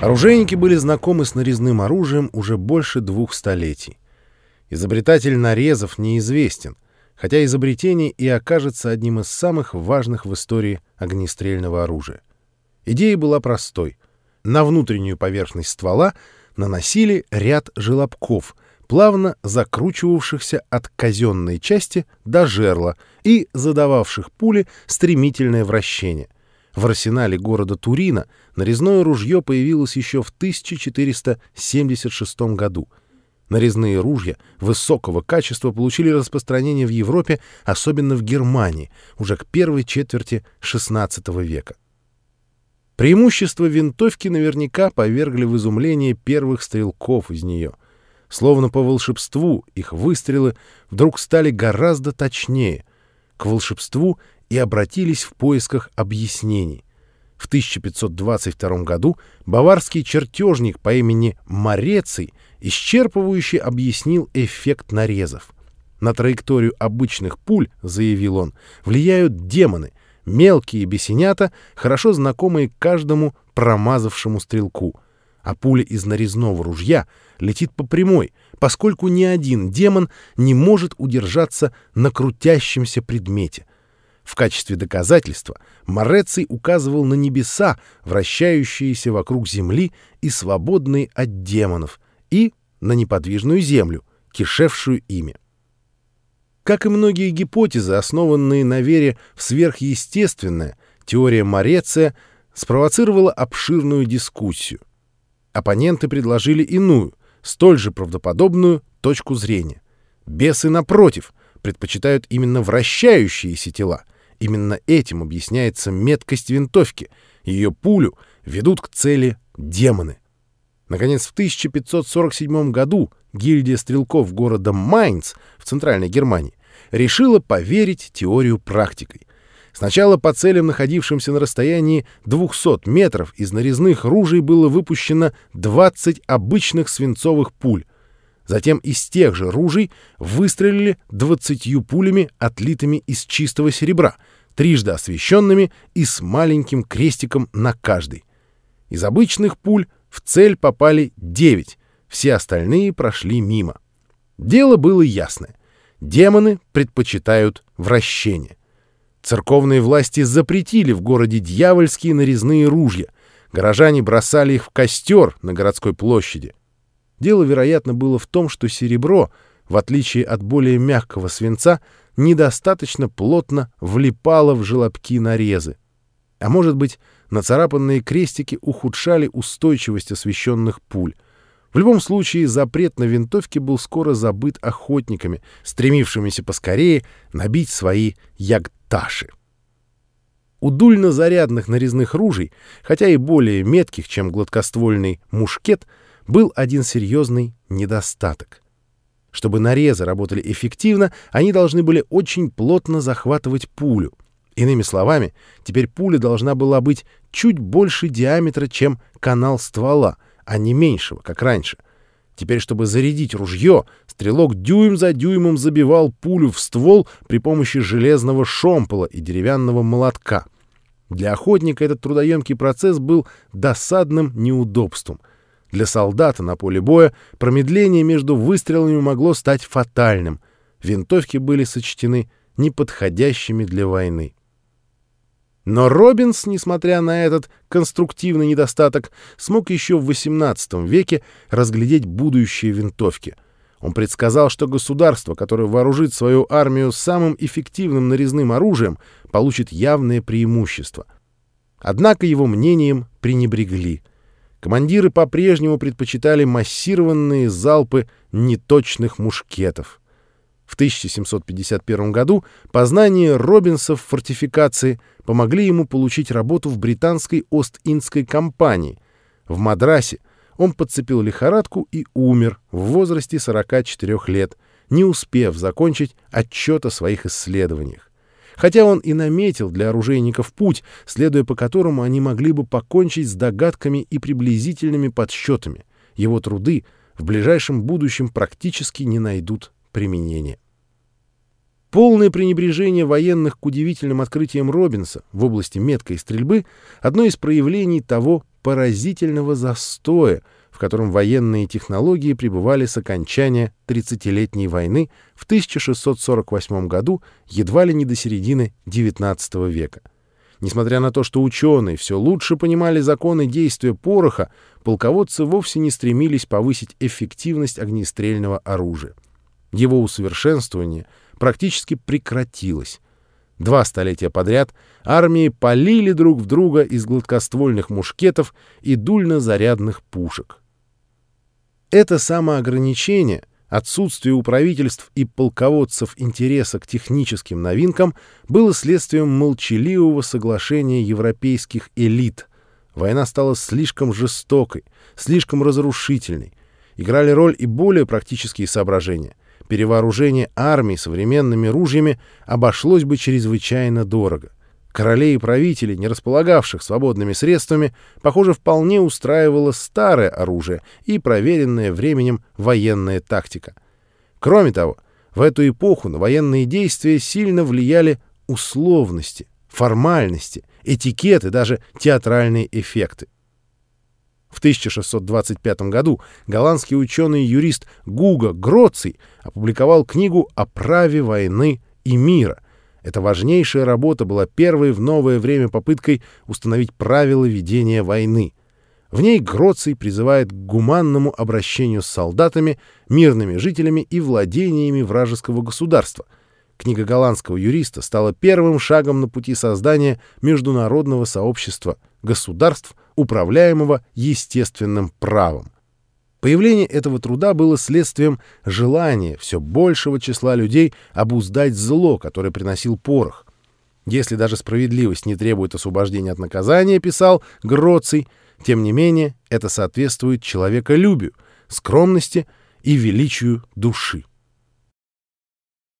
Оружейники были знакомы с нарезным оружием уже больше двух столетий. Изобретатель нарезов неизвестен, хотя изобретение и окажется одним из самых важных в истории огнестрельного оружия. Идея была простой. На внутреннюю поверхность ствола наносили ряд желобков, плавно закручивавшихся от казенной части до жерла и задававших пуле стремительное вращение — в арсенале города Турина нарезное ружье появилось еще в 1476 году. Нарезные ружья высокого качества получили распространение в Европе, особенно в Германии, уже к первой четверти XVI века. Преимущества винтовки наверняка повергли в изумление первых стрелков из нее. Словно по волшебству их выстрелы вдруг стали гораздо точнее. К волшебству и обратились в поисках объяснений. В 1522 году баварский чертежник по имени Мореций исчерпывающе объяснил эффект нарезов. На траекторию обычных пуль, заявил он, влияют демоны, мелкие бесенята, хорошо знакомые каждому промазавшему стрелку. А пуля из нарезного ружья летит по прямой, поскольку ни один демон не может удержаться на крутящемся предмете — в качестве доказательства Мореций указывал на небеса, вращающиеся вокруг Земли и свободные от демонов, и на неподвижную Землю, кишевшую ими. Как и многие гипотезы, основанные на вере в сверхъестественное, теория Мореция спровоцировала обширную дискуссию. Оппоненты предложили иную, столь же правдоподобную точку зрения. Бесы, напротив, предпочитают именно вращающиеся тела, Именно этим объясняется меткость винтовки. Ее пулю ведут к цели демоны. Наконец, в 1547 году гильдия стрелков города Майнц в Центральной Германии решила поверить теорию практикой. Сначала по целям, находившимся на расстоянии 200 метров, из нарезных ружей было выпущено 20 обычных свинцовых пуль. Затем из тех же ружей выстрелили 20 пулями, отлитыми из чистого серебра — трижды освещенными и с маленьким крестиком на каждой. Из обычных пуль в цель попали девять, все остальные прошли мимо. Дело было ясное. Демоны предпочитают вращение. Церковные власти запретили в городе дьявольские нарезные ружья. Горожане бросали их в костер на городской площади. Дело, вероятно, было в том, что серебро, в отличие от более мягкого свинца, недостаточно плотно влипало в желобки нарезы. А может быть, нацарапанные крестики ухудшали устойчивость освещенных пуль. В любом случае, запрет на винтовки был скоро забыт охотниками, стремившимися поскорее набить свои ягташи. У дульно-зарядных нарезных ружей, хотя и более метких, чем гладкоствольный мушкет, был один серьезный недостаток. Чтобы нарезы работали эффективно, они должны были очень плотно захватывать пулю. Иными словами, теперь пуля должна была быть чуть больше диаметра, чем канал ствола, а не меньшего, как раньше. Теперь, чтобы зарядить ружье, стрелок дюйм за дюймом забивал пулю в ствол при помощи железного шомпола и деревянного молотка. Для охотника этот трудоемкий процесс был досадным неудобством — для солдата на поле боя промедление между выстрелами могло стать фатальным. Винтовки были сочтены неподходящими для войны. Но Робинс, несмотря на этот конструктивный недостаток, смог еще в XVIII веке разглядеть будущее винтовки. Он предсказал, что государство, которое вооружит свою армию самым эффективным нарезным оружием, получит явное преимущество. Однако его мнением пренебрегли — командиры по-прежнему предпочитали массированные залпы неточных мушкетов. В 1751 году познания Робинса в фортификации помогли ему получить работу в британской Ост-Индской компании. В Мадрасе он подцепил лихорадку и умер в возрасте 44 лет, не успев закончить отчет о своих исследованиях хотя он и наметил для оружейников путь, следуя по которому они могли бы покончить с догадками и приблизительными подсчетами. Его труды в ближайшем будущем практически не найдут применения. Полное пренебрежение военных к удивительным открытиям Робинса в области меткой стрельбы — одно из проявлений того поразительного застоя, котором военные технологии пребывали с окончания 30-летней войны в 1648 году едва ли не до середины XIX века. Несмотря на то, что ученые все лучше понимали законы действия пороха, полководцы вовсе не стремились повысить эффективность огнестрельного оружия. Его усовершенствование практически прекратилось. Два столетия подряд армии полили друг в друга из гладкоствольных мушкетов и дульнозарядных пушек. Это самоограничение, отсутствие у правительств и полководцев интереса к техническим новинкам было следствием молчаливого соглашения европейских элит. Война стала слишком жестокой, слишком разрушительной. Играли роль и более практические соображения. Перевооружение армии современными ружьями обошлось бы чрезвычайно дорого. Королей и правителей, не располагавших свободными средствами, похоже, вполне устраивало старое оружие и проверенная временем военная тактика. Кроме того, в эту эпоху на военные действия сильно влияли условности, формальности, этикеты, даже театральные эффекты. В 1625 году голландский ученый-юрист Гуга Гроций опубликовал книгу о праве войны и мира — эта важнейшая работа была первой в новое время попыткой установить правила ведения войны. В ней Гроций призывает к гуманному обращению с солдатами, мирными жителями и владениями вражеского государства. Книга голландского юриста стала первым шагом на пути создания международного сообщества государств, управляемого естественным правом. Появление этого труда было следствием желания все большего числа людей обуздать зло, которое приносил порох. Если даже справедливость не требует освобождения от наказания, писал Гроций, тем не менее это соответствует человеколюбию, скромности и величию души.